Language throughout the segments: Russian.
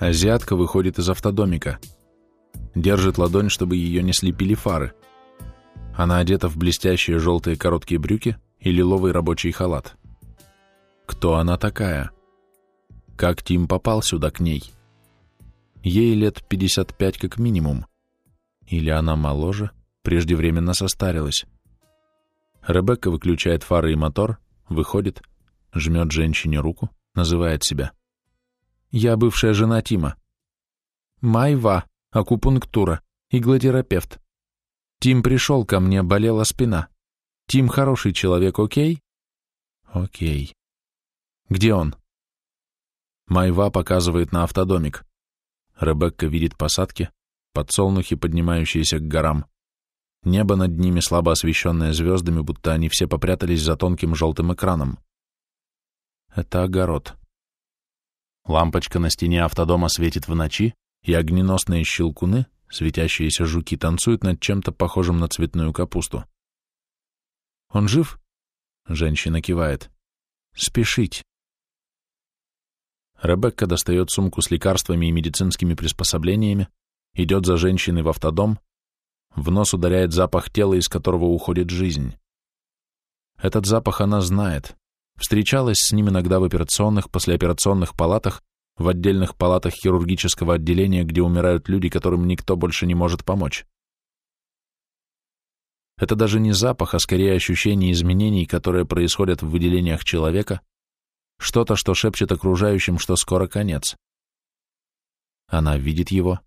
Азиатка выходит из автодомика. Держит ладонь, чтобы ее не слепили фары. Она одета в блестящие желтые короткие брюки и лиловый рабочий халат. Кто она такая? Как Тим попал сюда к ней? Ей лет 55 как минимум. Или она моложе, преждевременно состарилась. Ребекка выключает фары и мотор, выходит, жмет женщине руку, называет себя. «Я бывшая жена Тима». «Майва, акупунктура, иглотерапевт. Тим пришел ко мне, болела спина. Тим хороший человек, окей?» «Окей». «Где он?» Майва показывает на автодомик. Ребекка видит посадки, подсолнухи, поднимающиеся к горам. Небо над ними слабо освещенное звездами, будто они все попрятались за тонким желтым экраном. Это огород. Лампочка на стене автодома светит в ночи, и огненосные щелкуны, светящиеся жуки, танцуют над чем-то похожим на цветную капусту. «Он жив?» — женщина кивает. «Спешить». Ребекка достает сумку с лекарствами и медицинскими приспособлениями, идет за женщиной в автодом, в нос ударяет запах тела, из которого уходит жизнь. Этот запах она знает. Встречалась с ним иногда в операционных, послеоперационных палатах, в отдельных палатах хирургического отделения, где умирают люди, которым никто больше не может помочь. Это даже не запах, а скорее ощущение изменений, которые происходят в выделениях человека, что-то, что шепчет окружающим, что скоро конец. Она видит его,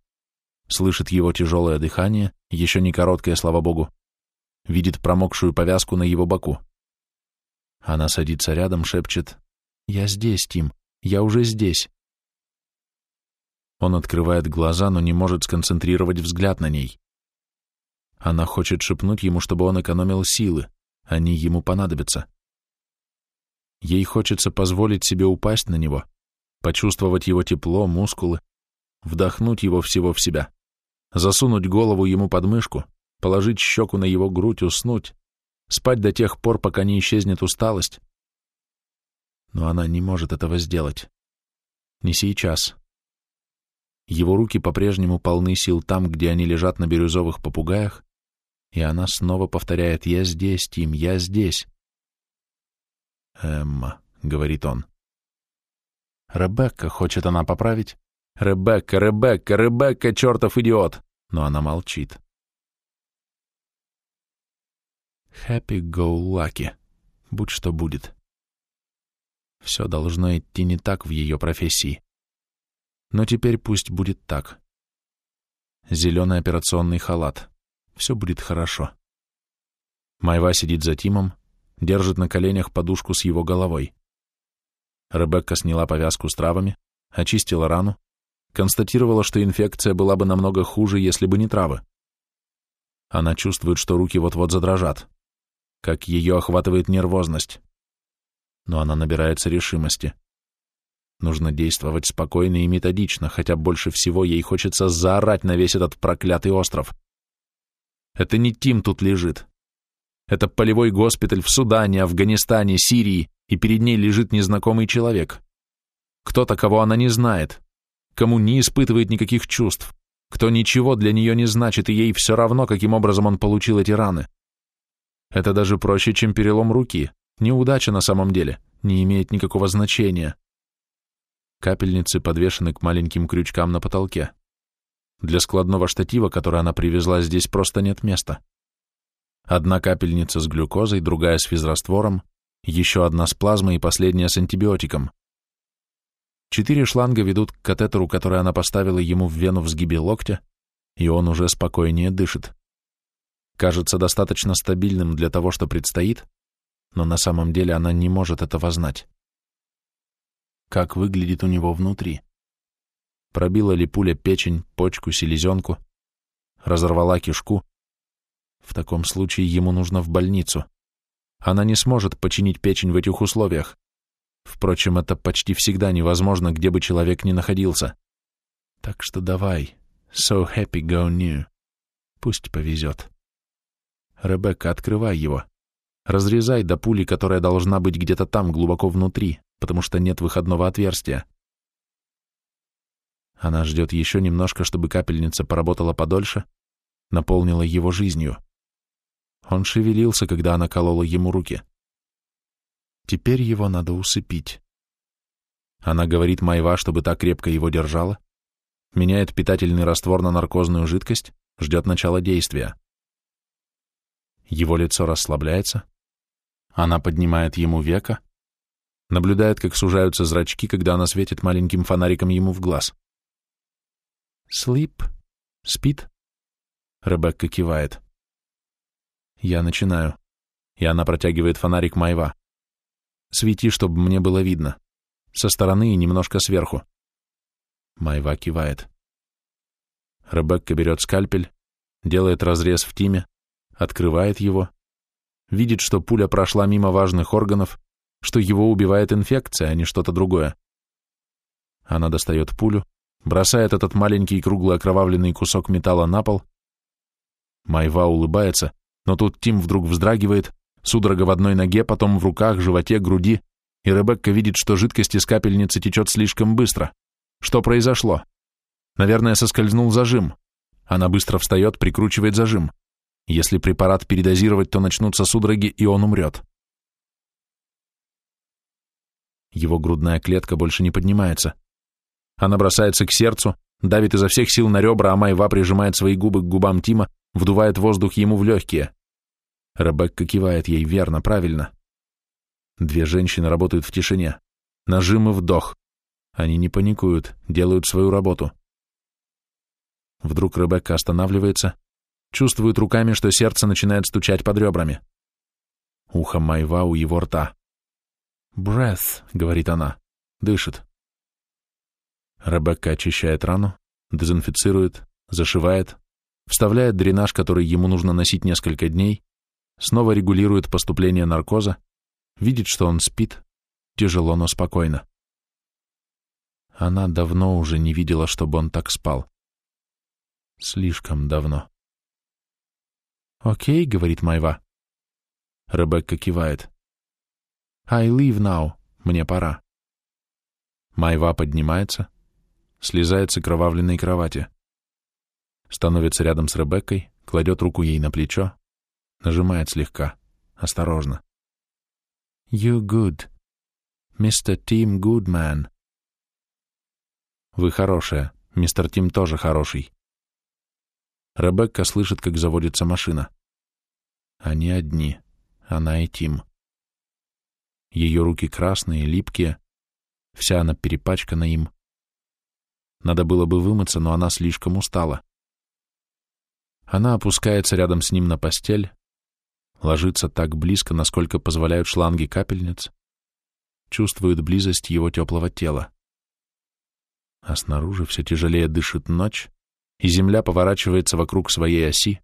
слышит его тяжелое дыхание, еще не короткое, слава богу, видит промокшую повязку на его боку. Она садится рядом, шепчет «Я здесь, Тим, я уже здесь». Он открывает глаза, но не может сконцентрировать взгляд на ней. Она хочет шепнуть ему, чтобы он экономил силы, они ему понадобятся. Ей хочется позволить себе упасть на него, почувствовать его тепло, мускулы, вдохнуть его всего в себя, засунуть голову ему под мышку, положить щеку на его грудь, уснуть, спать до тех пор, пока не исчезнет усталость. Но она не может этого сделать. Не сейчас. Его руки по-прежнему полны сил там, где они лежат на бирюзовых попугаях, и она снова повторяет «Я здесь, Тим, я здесь». «Эмма», — говорит он. «Ребекка», — хочет она поправить. «Ребекка, Ребекка, Ребекка, чертов идиот!» Но она молчит. «Happy go lucky», будь что будет. Все должно идти не так в ее профессии. Но теперь пусть будет так. Зеленый операционный халат. Все будет хорошо. Майва сидит за Тимом, держит на коленях подушку с его головой. Ребекка сняла повязку с травами, очистила рану, констатировала, что инфекция была бы намного хуже, если бы не травы. Она чувствует, что руки вот-вот задрожат, как ее охватывает нервозность. Но она набирается решимости. Нужно действовать спокойно и методично, хотя больше всего ей хочется заорать на весь этот проклятый остров. Это не Тим тут лежит. Это полевой госпиталь в Судане, Афганистане, Сирии, и перед ней лежит незнакомый человек. Кто-то, кого она не знает, кому не испытывает никаких чувств, кто ничего для нее не значит, и ей все равно, каким образом он получил эти раны. Это даже проще, чем перелом руки. Неудача на самом деле, не имеет никакого значения. Капельницы подвешены к маленьким крючкам на потолке. Для складного штатива, который она привезла, здесь просто нет места. Одна капельница с глюкозой, другая с физраствором, еще одна с плазмой и последняя с антибиотиком. Четыре шланга ведут к катетеру, который она поставила ему в вену в сгибе локтя, и он уже спокойнее дышит. Кажется достаточно стабильным для того, что предстоит, но на самом деле она не может этого знать. Как выглядит у него внутри? Пробила ли пуля печень, почку, селезенку? Разорвала кишку? В таком случае ему нужно в больницу. Она не сможет починить печень в этих условиях. Впрочем, это почти всегда невозможно, где бы человек ни находился. Так что давай, so happy go new. Пусть повезет. Ребекка, открывай его. Разрезай до пули, которая должна быть где-то там, глубоко внутри, потому что нет выходного отверстия. Она ждет еще немножко, чтобы капельница поработала подольше, наполнила его жизнью. Он шевелился, когда она колола ему руки. Теперь его надо усыпить. Она говорит Майва, чтобы так крепко его держала, меняет питательный раствор на наркозную жидкость, ждет начала действия. Его лицо расслабляется, она поднимает ему века, наблюдает, как сужаются зрачки, когда она светит маленьким фонариком ему в глаз. «Слип? Спит?» Ребекка кивает. Я начинаю, и она протягивает фонарик Майва. «Свети, чтобы мне было видно. Со стороны и немножко сверху». Майва кивает. Ребекка берет скальпель, делает разрез в тиме, открывает его, видит, что пуля прошла мимо важных органов, что его убивает инфекция, а не что-то другое. Она достает пулю, бросает этот маленький круглый окровавленный кусок металла на пол. Майва улыбается, но тут Тим вдруг вздрагивает, судорога в одной ноге, потом в руках, животе, груди, и Ребекка видит, что жидкость из капельницы течет слишком быстро. Что произошло? Наверное, соскользнул зажим. Она быстро встает, прикручивает зажим. Если препарат передозировать, то начнутся судороги, и он умрет. Его грудная клетка больше не поднимается. Она бросается к сердцу, давит изо всех сил на ребра, а Майва прижимает свои губы к губам Тима, вдувает воздух ему в легкие. Ребекка кивает ей верно, правильно. Две женщины работают в тишине. Нажим и вдох. Они не паникуют, делают свою работу. Вдруг Ребекка останавливается, чувствует руками, что сердце начинает стучать под ребрами. Ухо Майва у его рта. «Breath», — говорит она, дышит. Ребекка очищает рану, дезинфицирует, зашивает, вставляет дренаж, который ему нужно носить несколько дней, снова регулирует поступление наркоза, видит, что он спит, тяжело, но спокойно. Она давно уже не видела, чтобы он так спал. Слишком давно. «Окей», — говорит Майва. Ребекка кивает. «I leave now. Мне пора». Майва поднимается, слезает с окровавленной кровати, становится рядом с Ребеккой, кладет руку ей на плечо, нажимает слегка, осторожно. «You good. Mr. Tim Goodman». «Вы хорошая. Мистер Тим тоже хороший». Ребекка слышит, как заводится машина. Они одни, она и Тим. Ее руки красные, липкие, вся она перепачкана им. Надо было бы вымыться, но она слишком устала. Она опускается рядом с ним на постель, ложится так близко, насколько позволяют шланги капельниц, чувствует близость его теплого тела. А снаружи все тяжелее дышит ночь, и земля поворачивается вокруг своей оси.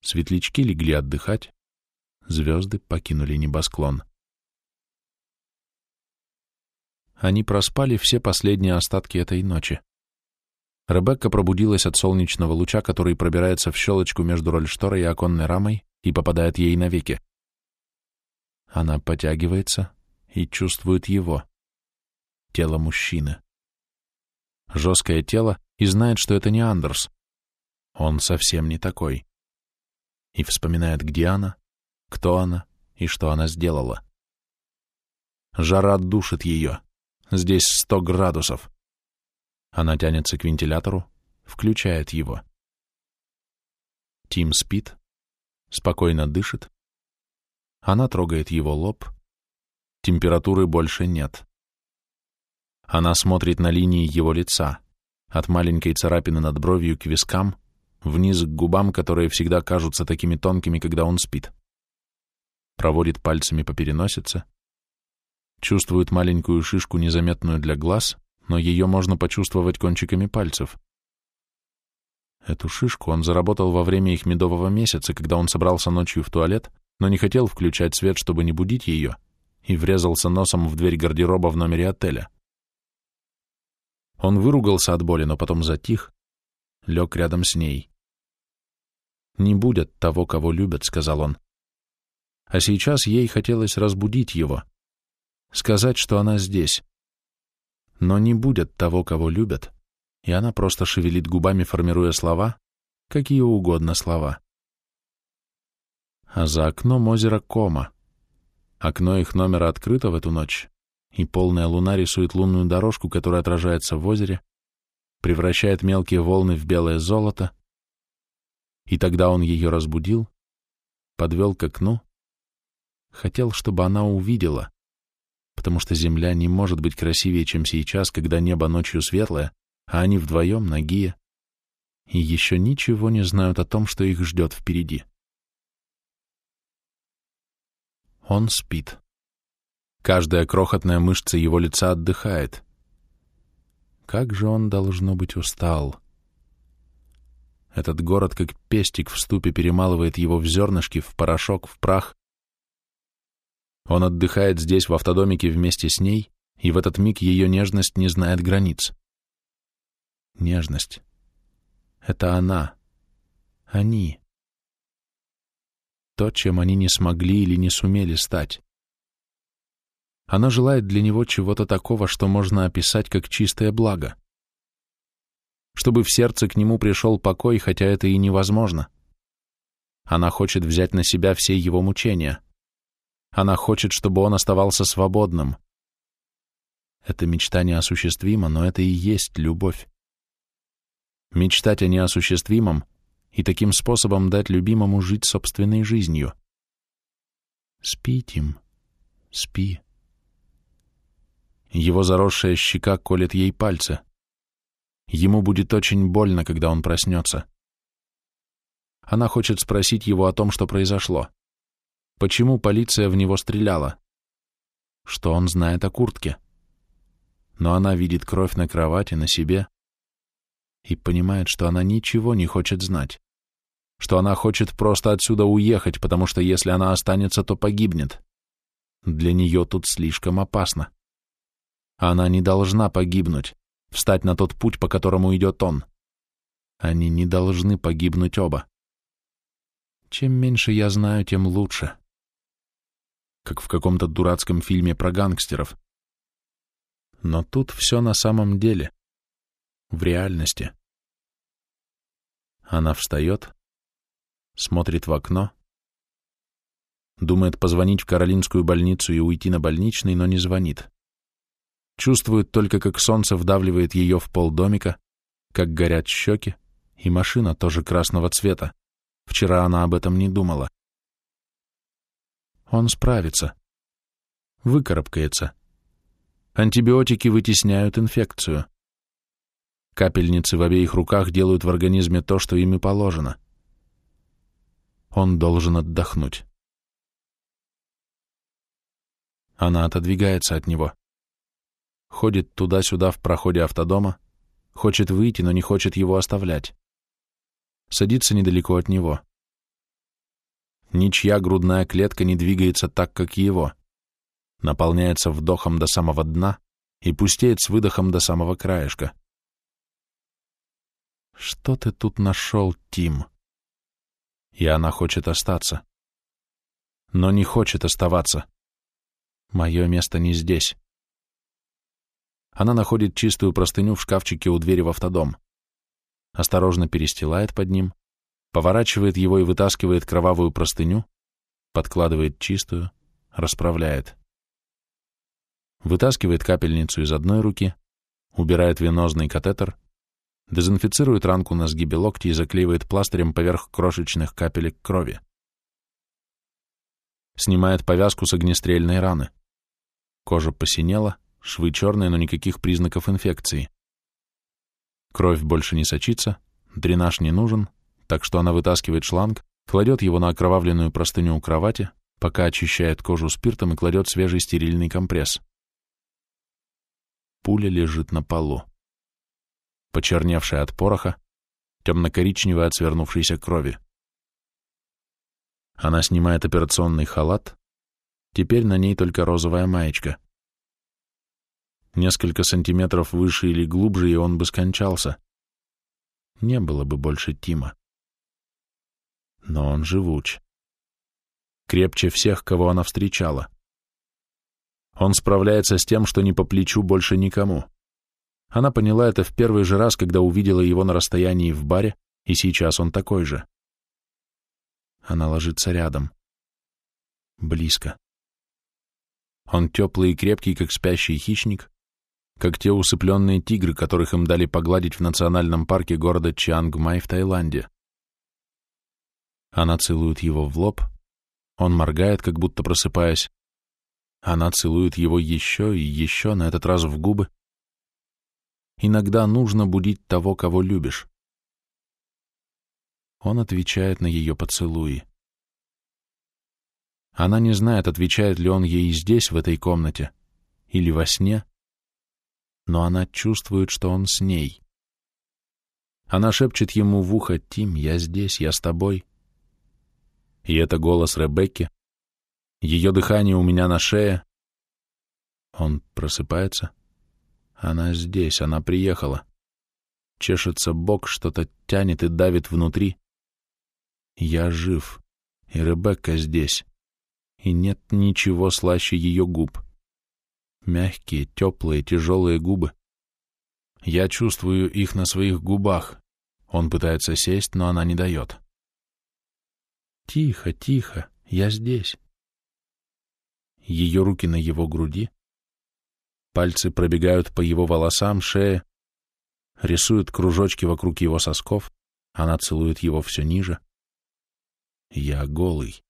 Светлячки легли отдыхать, звезды покинули небосклон. Они проспали все последние остатки этой ночи. Ребекка пробудилась от солнечного луча, который пробирается в щелочку между рольшторой и оконной рамой и попадает ей на веки. Она потягивается и чувствует его, тело мужчины. Жесткое тело, и знает, что это не Андерс. Он совсем не такой. И вспоминает, где она, кто она и что она сделала. Жара душит ее. Здесь сто градусов. Она тянется к вентилятору, включает его. Тим спит, спокойно дышит. Она трогает его лоб. Температуры больше нет. Она смотрит на линии его лица от маленькой царапины над бровью к вискам, вниз к губам, которые всегда кажутся такими тонкими, когда он спит. Проводит пальцами по переносице, чувствует маленькую шишку, незаметную для глаз, но ее можно почувствовать кончиками пальцев. Эту шишку он заработал во время их медового месяца, когда он собрался ночью в туалет, но не хотел включать свет, чтобы не будить ее, и врезался носом в дверь гардероба в номере отеля. Он выругался от боли, но потом затих, лег рядом с ней. «Не будет того, кого любят», — сказал он. А сейчас ей хотелось разбудить его, сказать, что она здесь. Но не будет того, кого любят, и она просто шевелит губами, формируя слова, какие угодно слова. А за окном озеро Кома. Окно их номера открыто в эту ночь, и полная луна рисует лунную дорожку, которая отражается в озере, превращает мелкие волны в белое золото, и тогда он ее разбудил, подвел к окну, хотел, чтобы она увидела, потому что земля не может быть красивее, чем сейчас, когда небо ночью светлое, а они вдвоем нагие, и еще ничего не знают о том, что их ждет впереди. Он спит. Каждая крохотная мышца его лица отдыхает. Как же он, должно быть, устал. Этот город, как пестик в ступе, перемалывает его в зернышки, в порошок, в прах. Он отдыхает здесь, в автодомике, вместе с ней, и в этот миг ее нежность не знает границ. Нежность. Это она. Они. То, чем они не смогли или не сумели стать. Она желает для него чего-то такого, что можно описать как чистое благо чтобы в сердце к нему пришел покой, хотя это и невозможно. Она хочет взять на себя все его мучения. Она хочет, чтобы он оставался свободным. Это мечта неосуществима, но это и есть любовь. Мечтать о неосуществимом и таким способом дать любимому жить собственной жизнью. Спи, Тим, спи. Его заросшая щека колет ей пальцы. Ему будет очень больно, когда он проснется. Она хочет спросить его о том, что произошло. Почему полиция в него стреляла? Что он знает о куртке? Но она видит кровь на кровати, на себе, и понимает, что она ничего не хочет знать. Что она хочет просто отсюда уехать, потому что если она останется, то погибнет. Для нее тут слишком опасно. Она не должна погибнуть встать на тот путь, по которому идет он. Они не должны погибнуть оба. Чем меньше я знаю, тем лучше. Как в каком-то дурацком фильме про гангстеров. Но тут все на самом деле. В реальности. Она встает, смотрит в окно, думает позвонить в Каролинскую больницу и уйти на больничный, но не звонит чувствует только, как солнце вдавливает ее в пол домика, как горят щеки, и машина тоже красного цвета. Вчера она об этом не думала. Он справится. Выкарабкается. Антибиотики вытесняют инфекцию. Капельницы в обеих руках делают в организме то, что им и положено. Он должен отдохнуть. Она отодвигается от него ходит туда-сюда в проходе автодома, хочет выйти, но не хочет его оставлять. Садится недалеко от него. Ничья грудная клетка не двигается так, как его. Наполняется вдохом до самого дна и пустеет с выдохом до самого краешка. Что ты тут нашел, Тим? И она хочет остаться. Но не хочет оставаться. Мое место не здесь. Она находит чистую простыню в шкафчике у двери в автодом. Осторожно перестилает под ним, поворачивает его и вытаскивает кровавую простыню, подкладывает чистую, расправляет. Вытаскивает капельницу из одной руки, убирает венозный катетер, дезинфицирует ранку на сгибе локти и заклеивает пластырем поверх крошечных капелек крови. Снимает повязку с огнестрельной раны. Кожа посинела, Швы черные, но никаких признаков инфекции. Кровь больше не сочится, дренаж не нужен, так что она вытаскивает шланг, кладет его на окровавленную простыню у кровати, пока очищает кожу спиртом и кладет свежий стерильный компресс. Пуля лежит на полу. Почерневшая от пороха, темно-коричневая от свернувшейся крови. Она снимает операционный халат, теперь на ней только розовая маечка. Несколько сантиметров выше или глубже, и он бы скончался. Не было бы больше Тима. Но он живуч. Крепче всех, кого она встречала. Он справляется с тем, что не по плечу больше никому. Она поняла это в первый же раз, когда увидела его на расстоянии в баре, и сейчас он такой же. Она ложится рядом. Близко. Он теплый и крепкий, как спящий хищник, как те усыпленные тигры, которых им дали погладить в национальном парке города Чангмай в Таиланде. Она целует его в лоб, он моргает, как будто просыпаясь. Она целует его еще и еще, на этот раз в губы. Иногда нужно будить того, кого любишь. Он отвечает на ее поцелуи. Она не знает, отвечает ли он ей здесь, в этой комнате, или во сне, но она чувствует, что он с ней. Она шепчет ему в ухо, «Тим, я здесь, я с тобой». И это голос Ребекки, ее дыхание у меня на шее. Он просыпается. Она здесь, она приехала. Чешется бок, что-то тянет и давит внутри. Я жив, и Ребекка здесь, и нет ничего слаще ее губ. Мягкие, теплые, тяжелые губы. Я чувствую их на своих губах. Он пытается сесть, но она не дает. Тихо, тихо, я здесь. Ее руки на его груди. Пальцы пробегают по его волосам, шее, рисуют кружочки вокруг его сосков. Она целует его все ниже. Я голый.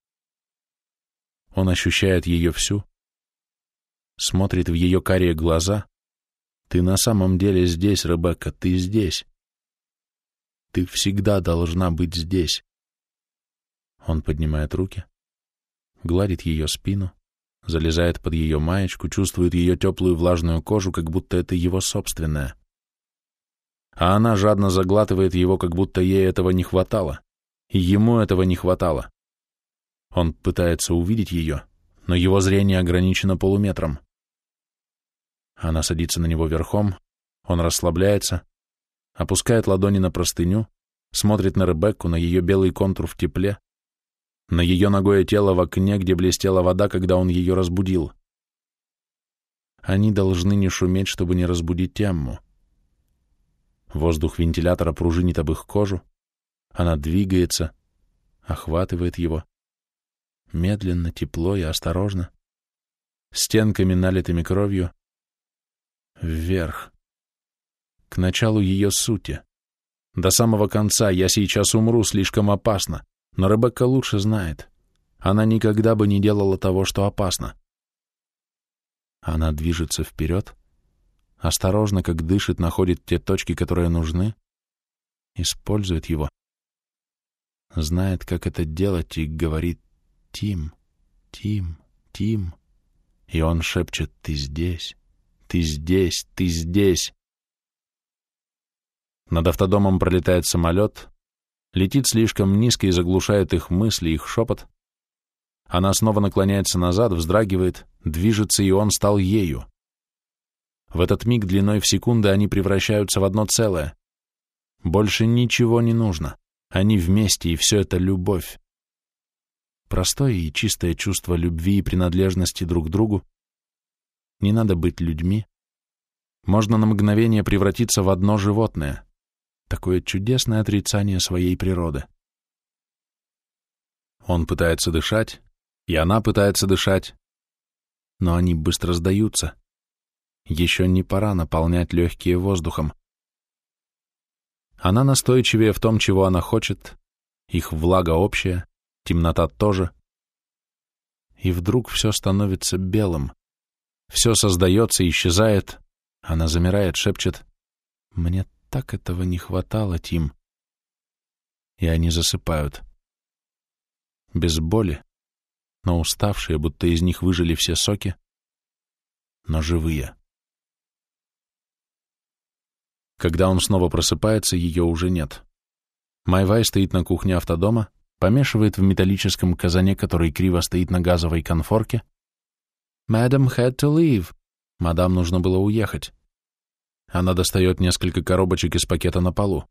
Он ощущает ее всю, смотрит в ее карие глаза. Ты на самом деле здесь, Ребекка, ты здесь. Ты всегда должна быть здесь. Он поднимает руки, гладит ее спину, залезает под ее маечку, чувствует ее теплую влажную кожу, как будто это его собственная. А она жадно заглатывает его, как будто ей этого не хватало, и ему этого не хватало. Он пытается увидеть ее, но его зрение ограничено полуметром. Она садится на него верхом, он расслабляется, опускает ладони на простыню, смотрит на Ребекку, на ее белый контур в тепле, на ее ногое тело в окне, где блестела вода, когда он ее разбудил. Они должны не шуметь, чтобы не разбудить Темму. Воздух вентилятора пружинит об их кожу, она двигается, охватывает его медленно, тепло и осторожно, стенками, налитыми кровью, вверх, к началу ее сути. До самого конца я сейчас умру, слишком опасно, но Ребекка лучше знает. Она никогда бы не делала того, что опасно. Она движется вперед, осторожно, как дышит, находит те точки, которые нужны, использует его, знает, как это делать и говорит Тим, Тим, Тим. И он шепчет, ты здесь, ты здесь, ты здесь. Над автодомом пролетает самолет, летит слишком низко и заглушает их мысли, их шепот. Она снова наклоняется назад, вздрагивает, движется, и он стал ею. В этот миг длиной в секунды они превращаются в одно целое. Больше ничего не нужно. Они вместе, и все это любовь простое и чистое чувство любви и принадлежности друг к другу. Не надо быть людьми. Можно на мгновение превратиться в одно животное. Такое чудесное отрицание своей природы. Он пытается дышать, и она пытается дышать, но они быстро сдаются. Еще не пора наполнять легкие воздухом. Она настойчивее в том, чего она хочет, их влага общая, темнота тоже. И вдруг все становится белым. Все создается, исчезает. Она замирает, шепчет. «Мне так этого не хватало, Тим». И они засыпают. Без боли, но уставшие, будто из них выжили все соки, но живые. Когда он снова просыпается, ее уже нет. Майвай стоит на кухне автодома, помешивает в металлическом казане, который криво стоит на газовой конфорке. «Madam had to leave». Мадам нужно было уехать. Она достает несколько коробочек из пакета на полу,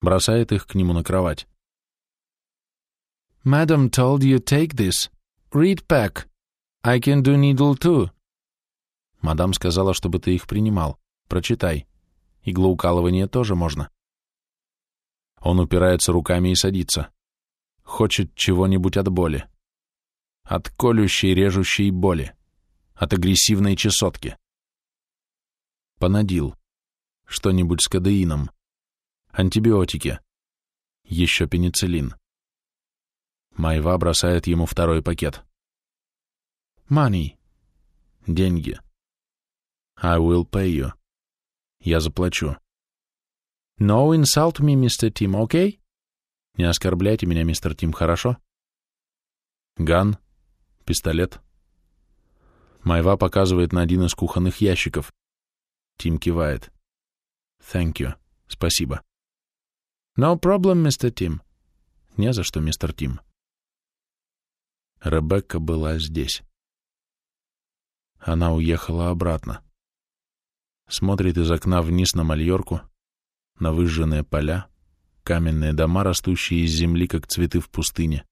бросает их к нему на кровать. «Madam told you take this. Read pack. I can do needle too». Мадам сказала, чтобы ты их принимал. Прочитай. иглоукалывание тоже можно. Он упирается руками и садится. Хочет чего-нибудь от боли. От колющей, режущей боли. От агрессивной чесотки. Понадил. Что-нибудь с кадеином. Антибиотики. Еще пенициллин. Майва бросает ему второй пакет. Money. Деньги. I will pay you. Я заплачу. No insult me, Mr. Tim, okay? Не оскорбляйте меня, мистер Тим, хорошо? Ган. Пистолет. Майва показывает на один из кухонных ящиков. Тим кивает. Thank you. Спасибо. No problem, Mr. Тим. Не за что, мистер Тим. Ребекка была здесь. Она уехала обратно. Смотрит из окна вниз на Мальорку, на выжженные поля, каменные дома, растущие из земли, как цветы в пустыне.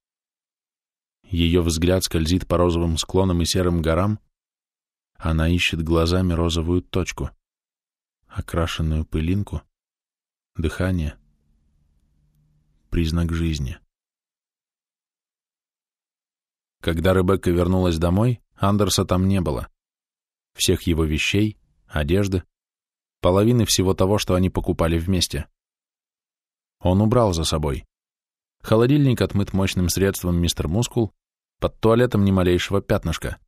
Ее взгляд скользит по розовым склонам и серым горам. Она ищет глазами розовую точку, окрашенную пылинку, дыхание, признак жизни. Когда Ребекка вернулась домой, Андерса там не было всех его вещей, одежды, половины всего того, что они покупали вместе. Он убрал за собой. Холодильник отмыт мощным средством мистер Мускул, под туалетом ни малейшего пятнышка.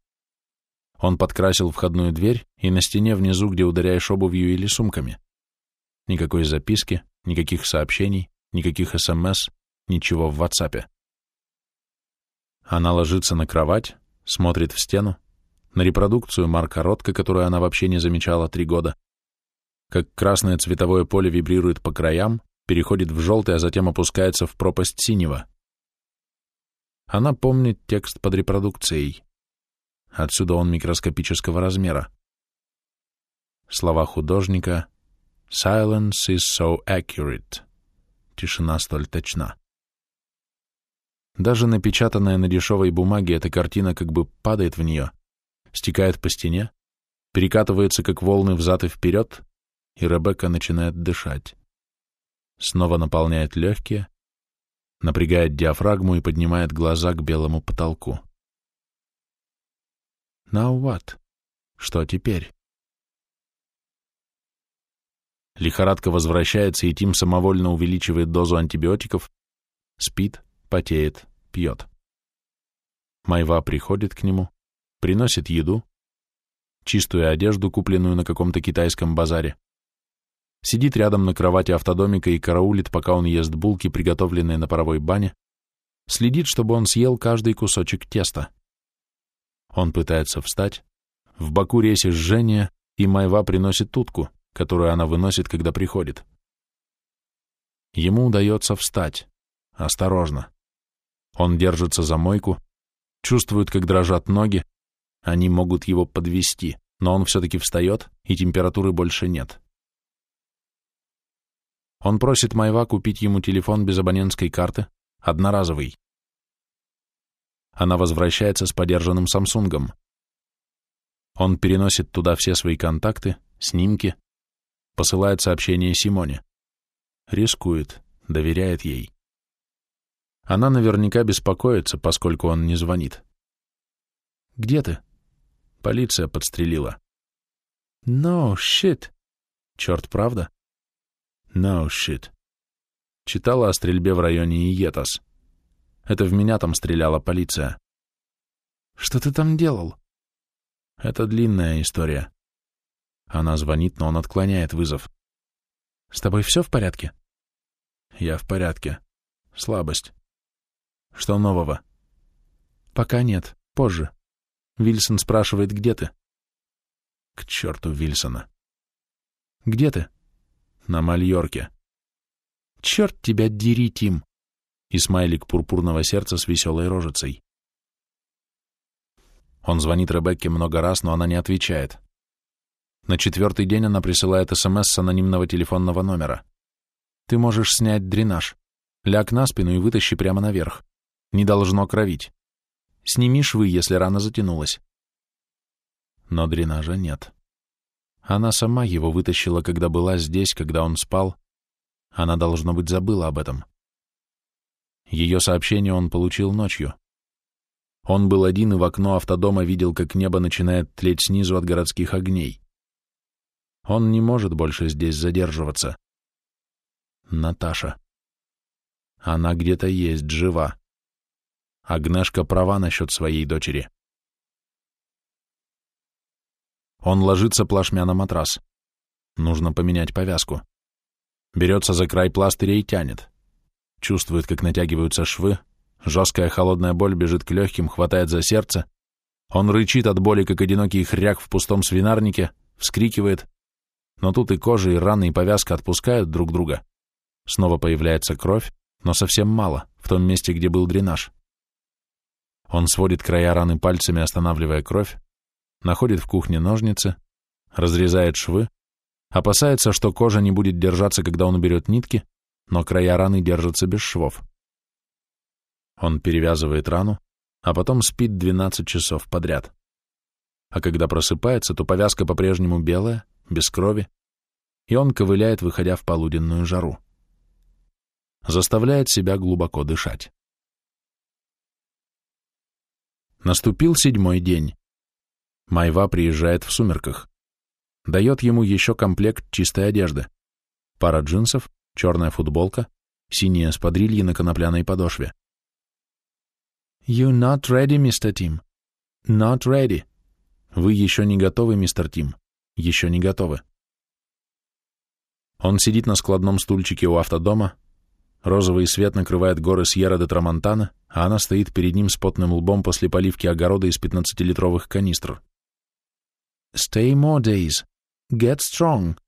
Он подкрасил входную дверь и на стене внизу, где ударяешь обувью или сумками. Никакой записки, никаких сообщений, никаких СМС, ничего в WhatsApp. Она ложится на кровать, смотрит в стену, на репродукцию Марка Ротко, которую она вообще не замечала три года, как красное цветовое поле вибрирует по краям, переходит в желтый, а затем опускается в пропасть синего. Она помнит текст под репродукцией. Отсюда он микроскопического размера. Слова художника «Silence is so accurate». Тишина столь точна. Даже напечатанная на дешевой бумаге эта картина как бы падает в нее, стекает по стене, перекатывается, как волны взад и вперед, и Ребекка начинает дышать. Снова наполняет легкие, напрягает диафрагму и поднимает глаза к белому потолку. Now what? Что теперь? Лихорадка возвращается, и Тим самовольно увеличивает дозу антибиотиков, спит, потеет, пьет. Майва приходит к нему, приносит еду, чистую одежду, купленную на каком-то китайском базаре, сидит рядом на кровати автодомика и караулит, пока он ест булки, приготовленные на паровой бане, следит, чтобы он съел каждый кусочек теста. Он пытается встать, в боку рейсе жжение, и Майва приносит утку, которую она выносит, когда приходит. Ему удается встать, осторожно. Он держится за мойку, чувствует, как дрожат ноги, они могут его подвести, но он все-таки встает, и температуры больше нет. Он просит Майва купить ему телефон без абонентской карты, одноразовый. Она возвращается с подержанным Самсунгом. Он переносит туда все свои контакты, снимки, посылает сообщение Симоне. Рискует, доверяет ей. Она наверняка беспокоится, поскольку он не звонит. «Где ты?» Полиция подстрелила. No shit. Черт, правда? No shit. Читала о стрельбе в районе Иетас. Это в меня там стреляла полиция. Что ты там делал? Это длинная история. Она звонит, но он отклоняет вызов. С тобой все в порядке? Я в порядке. Слабость. Что нового? Пока нет. Позже. Вильсон спрашивает, где ты? К черту Вильсона. Где ты? На Мальорке. Черт тебя дери, Тим. И смайлик пурпурного сердца с веселой рожицей. Он звонит Ребекке много раз, но она не отвечает. На четвертый день она присылает СМС с анонимного телефонного номера. Ты можешь снять дренаж. Ляг на спину и вытащи прямо наверх. Не должно кровить. Сними швы, если рана затянулась. Но дренажа нет. Она сама его вытащила, когда была здесь, когда он спал. Она, должно быть, забыла об этом. Ее сообщение он получил ночью. Он был один и в окно автодома видел, как небо начинает тлеть снизу от городских огней. Он не может больше здесь задерживаться. Наташа. Она где-то есть, жива. Агнешка права насчет своей дочери. Он ложится плашмя на матрас. Нужно поменять повязку. Берется за край пластыря и тянет. Чувствует, как натягиваются швы, жесткая холодная боль бежит к легким, хватает за сердце. Он рычит от боли, как одинокий хряк в пустом свинарнике, вскрикивает. Но тут и кожа, и раны, и повязка отпускают друг друга. Снова появляется кровь, но совсем мало, в том месте, где был дренаж. Он сводит края раны пальцами, останавливая кровь, находит в кухне ножницы, разрезает швы, опасается, что кожа не будет держаться, когда он уберет нитки, но края раны держатся без швов. Он перевязывает рану, а потом спит 12 часов подряд. А когда просыпается, то повязка по-прежнему белая, без крови, и он ковыляет, выходя в полуденную жару. Заставляет себя глубоко дышать. Наступил седьмой день. Майва приезжает в сумерках. Дает ему еще комплект чистой одежды. Пара джинсов, черная футболка, синяя спадрильи на конопляной подошве. You not ready, Mr. Tim. Not ready. Вы еще не готовы, мистер Тим. Еще не готовы. Он сидит на складном стульчике у автодома, Розовый свет накрывает горы Сьерра де Трамонтана, а она стоит перед ним с потным лбом после поливки огорода из 15-литровых канистр. «Stay more days. Get strong.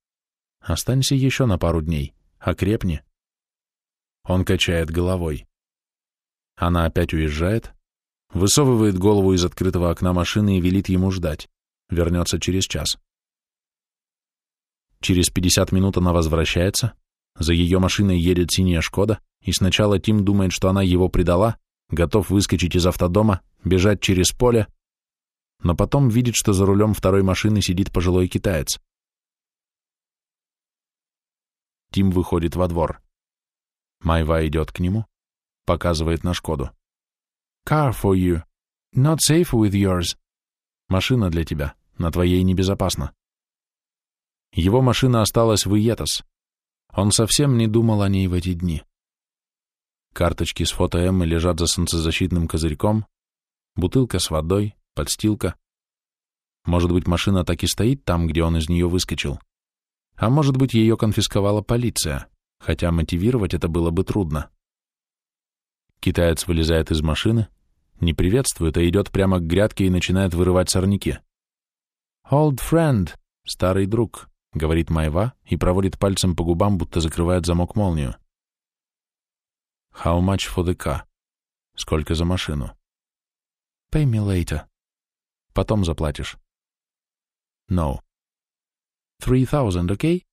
Останься еще на пару дней. Окрепни». Он качает головой. Она опять уезжает, высовывает голову из открытого окна машины и велит ему ждать. Вернется через час. Через 50 минут она возвращается, за ее машиной едет синяя «Шкода», и сначала Тим думает, что она его предала, готов выскочить из автодома, бежать через поле, но потом видит, что за рулем второй машины сидит пожилой китаец. Тим выходит во двор. Майва идет к нему, показывает на «Шкоду». «Car for you. Not safe with yours». «Машина для тебя. На твоей небезопасно». Его машина осталась в Иетос. Он совсем не думал о ней в эти дни. Карточки с фото Эммы лежат за солнцезащитным козырьком, бутылка с водой, подстилка. Может быть, машина так и стоит там, где он из нее выскочил. А может быть, ее конфисковала полиция, хотя мотивировать это было бы трудно. Китаец вылезает из машины, не приветствует, а идет прямо к грядке и начинает вырывать сорняки. «Old friend, старый друг», — говорит Майва и проводит пальцем по губам, будто закрывает замок молнию. «How much for the car?» «Сколько за машину?» «Pay me later». «Потом заплатишь». «No». «Three thousand, окей?»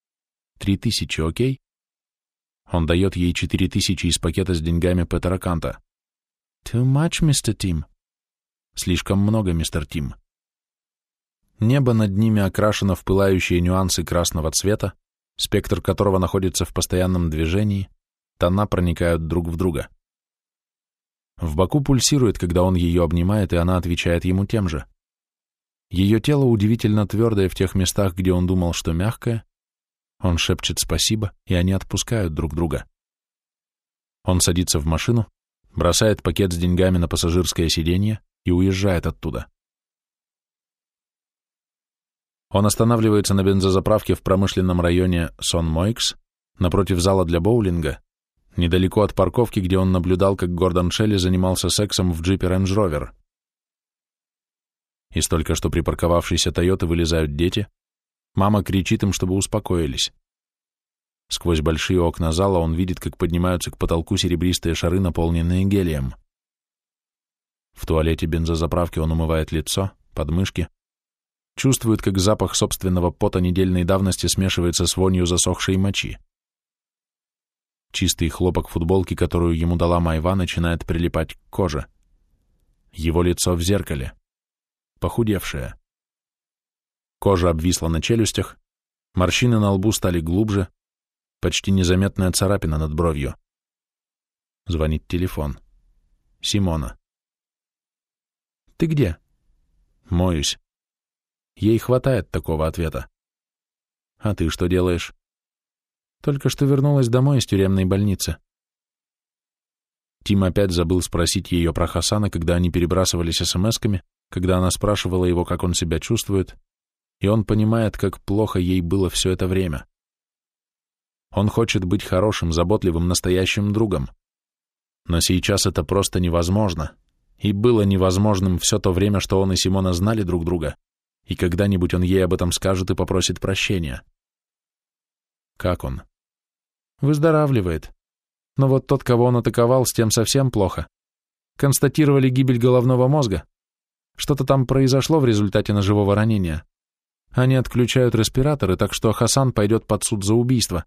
«Три тысячи, окей?» Он дает ей четыре тысячи из пакета с деньгами Петера Канта. «Too much, мистер Тим». «Слишком много, мистер Тим». Небо над ними окрашено в пылающие нюансы красного цвета, спектр которого находится в постоянном движении, тона проникают друг в друга. В боку пульсирует, когда он ее обнимает, и она отвечает ему тем же. Ее тело удивительно твердое в тех местах, где он думал, что мягкое. Он шепчет спасибо, и они отпускают друг друга. Он садится в машину, бросает пакет с деньгами на пассажирское сиденье и уезжает оттуда. Он останавливается на бензозаправке в промышленном районе Сон-Мойкс, напротив зала для боулинга, недалеко от парковки, где он наблюдал, как Гордон Шелли занимался сексом в джипе Range Rover. Из только что припарковавшейся Тойоты вылезают дети. Мама кричит им, чтобы успокоились. Сквозь большие окна зала он видит, как поднимаются к потолку серебристые шары, наполненные гелием. В туалете бензозаправки он умывает лицо, подмышки, чувствует, как запах собственного пота недельной давности смешивается с вонью засохшей мочи. Чистый хлопок футболки, которую ему дала Майва, начинает прилипать к коже. Его лицо в зеркале. Похудевшее. Кожа обвисла на челюстях, морщины на лбу стали глубже, почти незаметная царапина над бровью. Звонит телефон. Симона. «Ты где?» «Моюсь». Ей хватает такого ответа. «А ты что делаешь?» «Только что вернулась домой из тюремной больницы». Тим опять забыл спросить ее про Хасана, когда они перебрасывались смс-ками, когда она спрашивала его, как он себя чувствует, и он понимает, как плохо ей было все это время. Он хочет быть хорошим, заботливым, настоящим другом. Но сейчас это просто невозможно, и было невозможным все то время, что он и Симона знали друг друга, и когда-нибудь он ей об этом скажет и попросит прощения. Как он? Выздоравливает. Но вот тот, кого он атаковал, с тем совсем плохо. Констатировали гибель головного мозга. Что-то там произошло в результате ножевого ранения. Они отключают респираторы, так что Хасан пойдет под суд за убийство.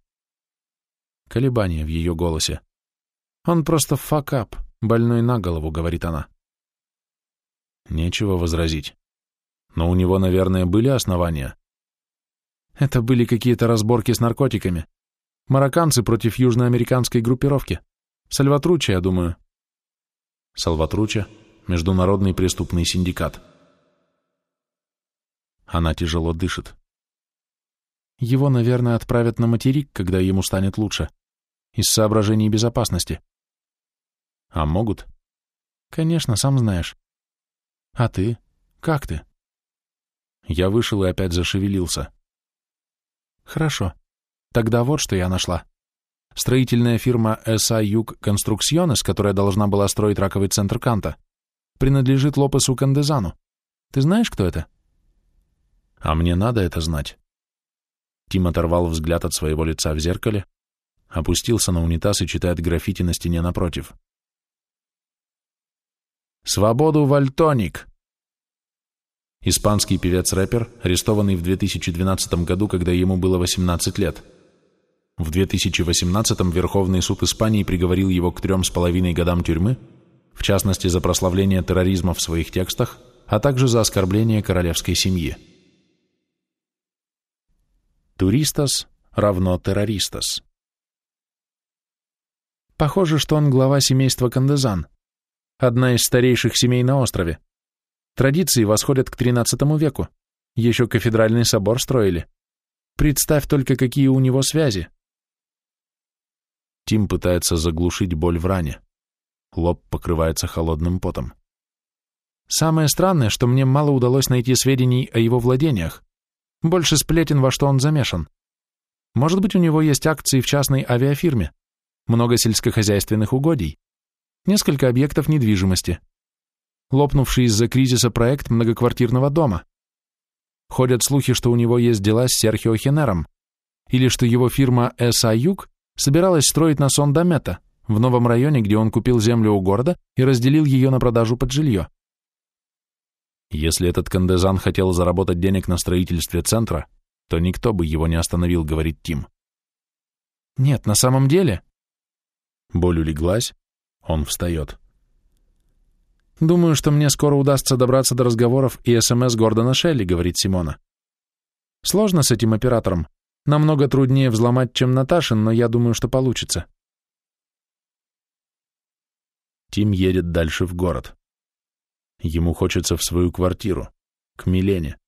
Колебание в ее голосе. Он просто факап, больной на голову, говорит она. Нечего возразить. Но у него, наверное, были основания. Это были какие-то разборки с наркотиками. Марокканцы против южноамериканской группировки. Сальватруча, я думаю. Сальватруча — международный преступный синдикат. Она тяжело дышит. Его, наверное, отправят на материк, когда ему станет лучше. Из соображений безопасности. А могут? Конечно, сам знаешь. А ты? Как ты? Я вышел и опять зашевелился. Хорошо. Тогда вот что я нашла. Строительная фирма SA Юг Конструкционес, которая должна была строить раковый центр Канта, принадлежит Лопесу Кандезану. Ты знаешь, кто это? А мне надо это знать. Тим оторвал взгляд от своего лица в зеркале, опустился на унитаз и читает граффити на стене напротив. «Свободу, Вальтоник!» Испанский певец-рэпер, арестованный в 2012 году, когда ему было 18 лет. В 2018-м Верховный суд Испании приговорил его к трем с половиной годам тюрьмы, в частности за прославление терроризма в своих текстах, а также за оскорбление королевской семьи. Туристас равно террористас. Похоже, что он глава семейства Кандезан, одна из старейших семей на острове. Традиции восходят к XIII веку. Еще кафедральный собор строили. Представь только, какие у него связи. Тим пытается заглушить боль в ране. Лоб покрывается холодным потом. Самое странное, что мне мало удалось найти сведений о его владениях. Больше сплетен, во что он замешан. Может быть, у него есть акции в частной авиафирме, много сельскохозяйственных угодий, несколько объектов недвижимости, лопнувший из-за кризиса проект многоквартирного дома. Ходят слухи, что у него есть дела с Серхио Хенером, или что его фирма «СА Юг» собиралась строить на Сон-Дамета, в новом районе, где он купил землю у города и разделил ее на продажу под жилье. Если этот Кандезан хотел заработать денег на строительстве центра, то никто бы его не остановил, говорит Тим. Нет, на самом деле. Боль улеглась, он встает. Думаю, что мне скоро удастся добраться до разговоров и СМС Гордона Шелли, говорит Симона. Сложно с этим оператором. Намного труднее взломать, чем Наташин, но я думаю, что получится. Тим едет дальше в город. Ему хочется в свою квартиру, к Милене.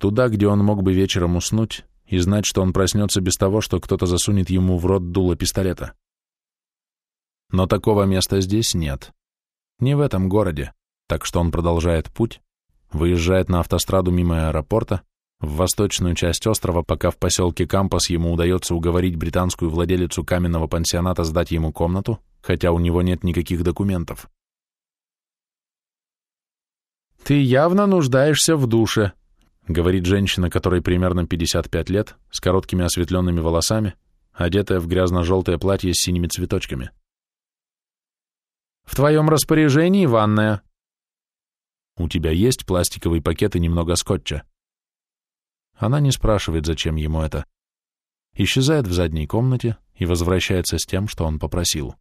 Туда, где он мог бы вечером уснуть и знать, что он проснется без того, что кто-то засунет ему в рот дуло пистолета. Но такого места здесь нет. Не в этом городе, так что он продолжает путь, выезжает на автостраду мимо аэропорта, в восточную часть острова, пока в поселке Кампас ему удается уговорить британскую владелицу каменного пансионата сдать ему комнату, хотя у него нет никаких документов. «Ты явно нуждаешься в душе», — говорит женщина, которой примерно 55 лет, с короткими осветленными волосами, одетая в грязно-желтое платье с синими цветочками. В твоем распоряжении ванная. У тебя есть пластиковый пакет и немного скотча? Она не спрашивает, зачем ему это. Исчезает в задней комнате и возвращается с тем, что он попросил.